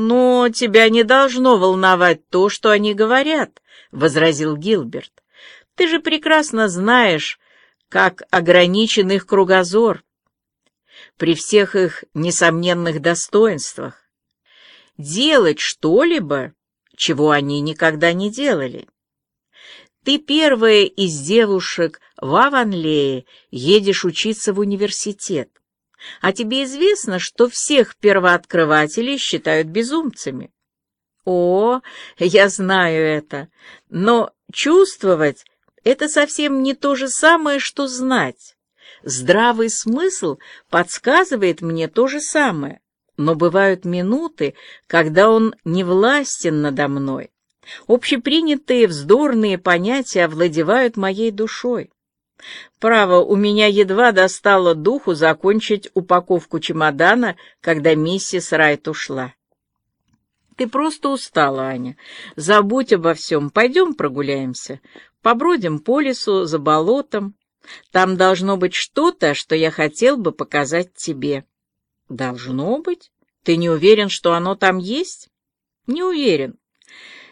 «Но тебя не должно волновать то, что они говорят», — возразил Гилберт. «Ты же прекрасно знаешь, как ограничен их кругозор при всех их несомненных достоинствах. Делать что-либо, чего они никогда не делали. Ты первая из девушек в Аванлее едешь учиться в университет. А тебе известно, что всех первооткрывателей считают безумцами? О, я знаю это. Но чувствовать — это совсем не то же самое, что знать. Здравый смысл подсказывает мне то же самое, но бывают минуты, когда он не властен надо мной. Общепринятые вздорные понятия овладевают моей душой. Право, у меня едва достало духу закончить упаковку чемодана, когда миссис Райт ушла. Ты просто устала, Аня. Забудь обо всем. Пойдем прогуляемся. Побродим по лесу, за болотом. Там должно быть что-то, что я хотел бы показать тебе. Должно быть? Ты не уверен, что оно там есть? Не уверен.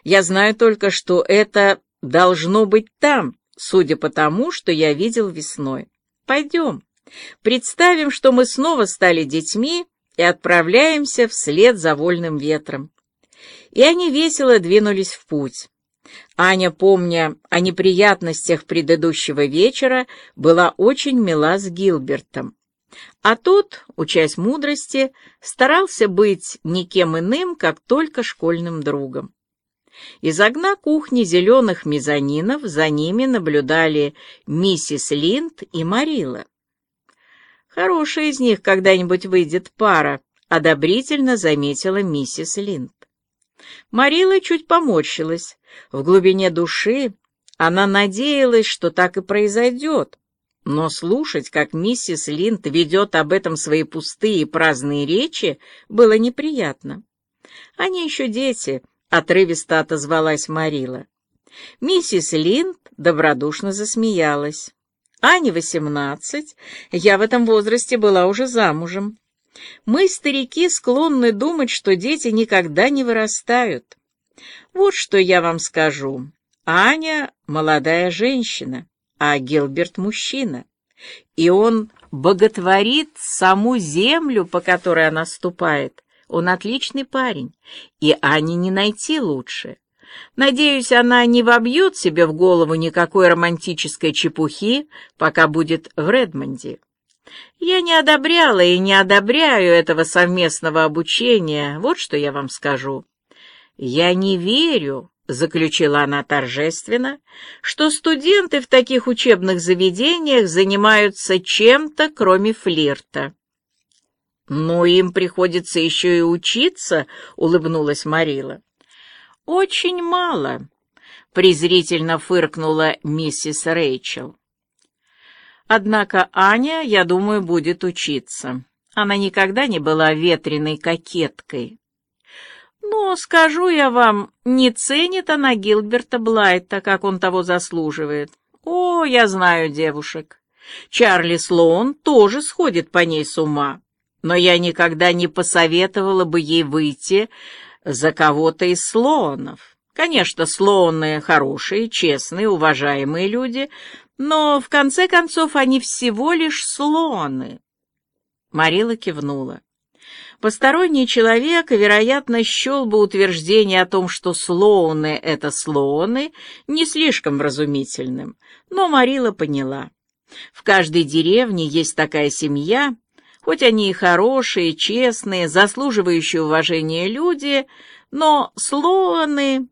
Я знаю только, что это должно быть там, судя по тому, что я видел весной. Пойдем. Представим, что мы снова стали детьми и отправляемся вслед за вольным ветром. И они весело двинулись в путь. Аня, помня о неприятностях предыдущего вечера, была очень мила с Гилбертом. А тот, учась мудрости, старался быть никем иным, как только школьным другом. Из окна кухни зеленых мезонинов за ними наблюдали миссис Линд и Марила. «Хорошая из них когда-нибудь выйдет пара», — одобрительно заметила миссис Линд. Марила чуть поморщилась. В глубине души она надеялась, что так и произойдет. Но слушать, как миссис Линд ведет об этом свои пустые и праздные речи, было неприятно. «Они еще дети», — отрывисто отозвалась Марила. Миссис Линд добродушно засмеялась. «Ане восемнадцать, я в этом возрасте была уже замужем. Мы, старики, склонны думать, что дети никогда не вырастают. Вот что я вам скажу. Аня — молодая женщина, а Гилберт — мужчина. И он боготворит саму землю, по которой она ступает. Он отличный парень, и Ане не найти лучше. Надеюсь, она не вобьет себе в голову никакой романтической чепухи, пока будет в Редмонде. Я не одобряла и не одобряю этого совместного обучения, вот что я вам скажу. Я не верю, — заключила она торжественно, — что студенты в таких учебных заведениях занимаются чем-то, кроме флирта. «Ну, им приходится еще и учиться», — улыбнулась Марила. «Очень мало», — презрительно фыркнула миссис Рэйчел. Однако Аня, я думаю, будет учиться. Она никогда не была ветреной кокеткой. Но, скажу я вам, не ценит она Гилберта Блайта, как он того заслуживает. О, я знаю девушек. Чарли Слоун тоже сходит по ней с ума, но я никогда не посоветовала бы ей выйти за кого-то из Слоунов. Конечно, Слоуны хорошие, честные, уважаемые люди, но, в конце концов, они всего лишь слоны. Марила кивнула. Посторонний человек, вероятно, счел бы утверждение о том, что слоуны — это слоуны, не слишком вразумительным, но Марила поняла. В каждой деревне есть такая семья, хоть они и хорошие, честные, заслуживающие уважения люди, но слоуны,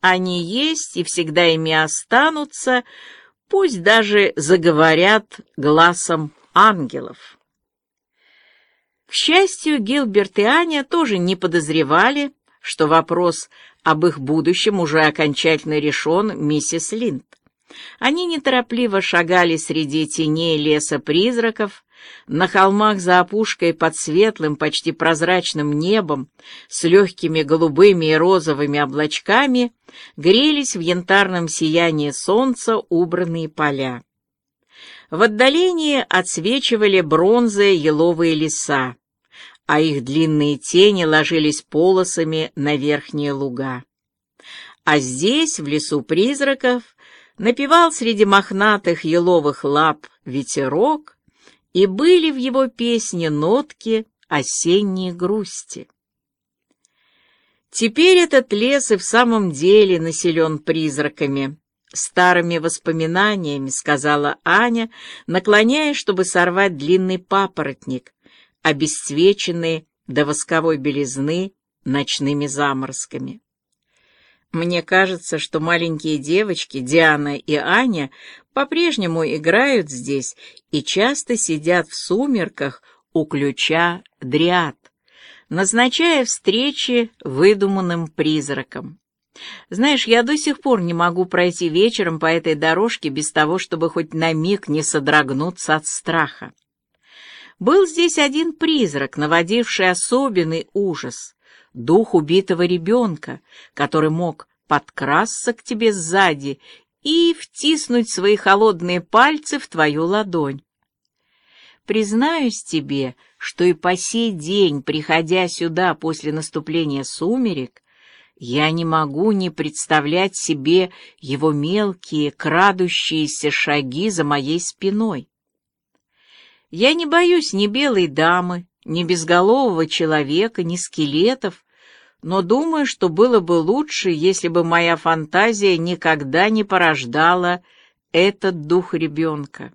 они есть и всегда ими останутся, пусть даже заговорят глазом ангелов. К счастью, Гилберт и Аня тоже не подозревали, что вопрос об их будущем уже окончательно решен миссис Линд. Они неторопливо шагали среди теней леса призраков, на холмах за опушкой под светлым, почти прозрачным небом с легкими голубыми и розовыми облачками грелись в янтарном сиянии солнца убранные поля. В отдалении отсвечивали бронзы еловые леса, а их длинные тени ложились полосами на верхние луга. А здесь, в лесу призраков, напевал среди мохнатых еловых лап ветерок, и были в его песне нотки осенней грусти. Теперь этот лес и в самом деле населен призраками, старыми воспоминаниями, сказала Аня, наклоняясь, чтобы сорвать длинный папоротник, обесцвеченный до восковой белизны ночными заморозками. Мне кажется, что маленькие девочки Диана и Аня по-прежнему играют здесь и часто сидят в сумерках у ключа дриад, назначая встречи выдуманным призракам. Знаешь, я до сих пор не могу пройти вечером по этой дорожке без того, чтобы хоть на миг не содрогнуться от страха. Был здесь один призрак, наводивший особенный ужас — дух убитого ребенка, который мог подкрасться к тебе сзади и втиснуть свои холодные пальцы в твою ладонь. Признаюсь тебе, что и по сей день, приходя сюда после наступления сумерек, я не могу не представлять себе его мелкие, крадущиеся шаги за моей спиной. Я не боюсь ни белой дамы, ни безголового человека, ни скелетов, но думаю, что было бы лучше, если бы моя фантазия никогда не порождала этот дух ребенка.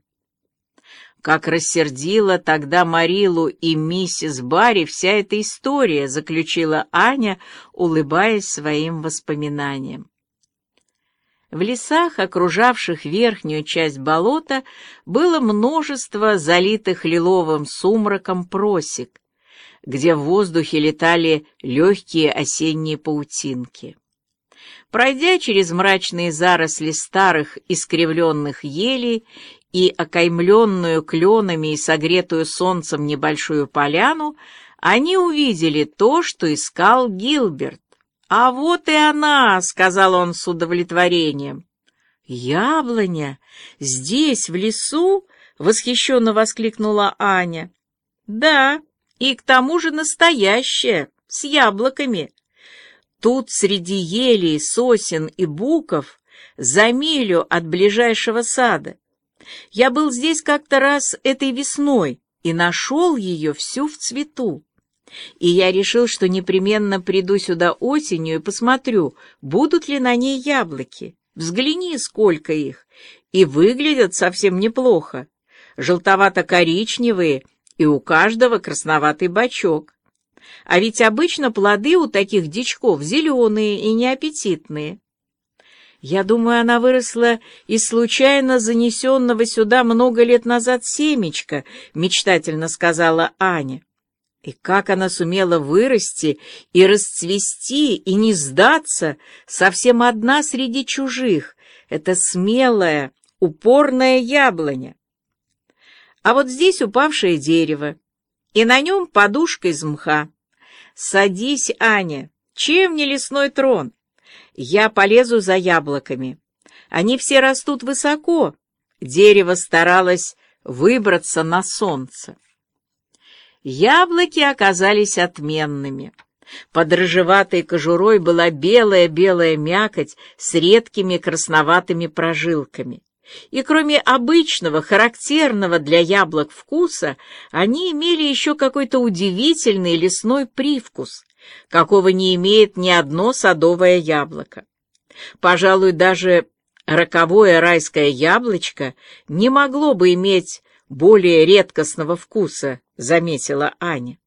Как рассердила тогда Марилу и миссис Барри вся эта история, заключила Аня, улыбаясь своим воспоминаниям. В лесах, окружавших верхнюю часть болота, было множество залитых лиловым сумраком просек, где в воздухе летали легкие осенние паутинки. Пройдя через мрачные заросли старых искривленных елей и окаймленную кленами и согретую солнцем небольшую поляну, они увидели то, что искал Гилберт. «А вот и она!» — сказал он с удовлетворением. «Яблоня! Здесь, в лесу?» — восхищенно воскликнула Аня. «Да, и к тому же настоящая, с яблоками. Тут среди елей, сосен и буков за милю от ближайшего сада. Я был здесь как-то раз этой весной и нашел ее всю в цвету. И я решил, что непременно приду сюда осенью и посмотрю, будут ли на ней яблоки. Взгляни, сколько их. И выглядят совсем неплохо. Желтовато-коричневые, и у каждого красноватый бачок. А ведь обычно плоды у таких дичков зеленые и неаппетитные. Я думаю, она выросла из случайно занесенного сюда много лет назад семечка, мечтательно сказала Аня. И как она сумела вырасти и расцвести и не сдаться совсем одна среди чужих, это смелая, упорная яблоня. А вот здесь упавшее дерево, и на нем подушка из мха. Садись, Аня, чем не лесной трон? Я полезу за яблоками. Они все растут высоко. Дерево старалось выбраться на солнце. Яблоки оказались отменными. Под рыжеватой кожурой была белая-белая мякоть с редкими красноватыми прожилками. И кроме обычного, характерного для яблок вкуса, они имели еще какой-то удивительный лесной привкус, какого не имеет ни одно садовое яблоко. Пожалуй, даже роковое райское яблочко не могло бы иметь более редкостного вкуса, заметила Аня.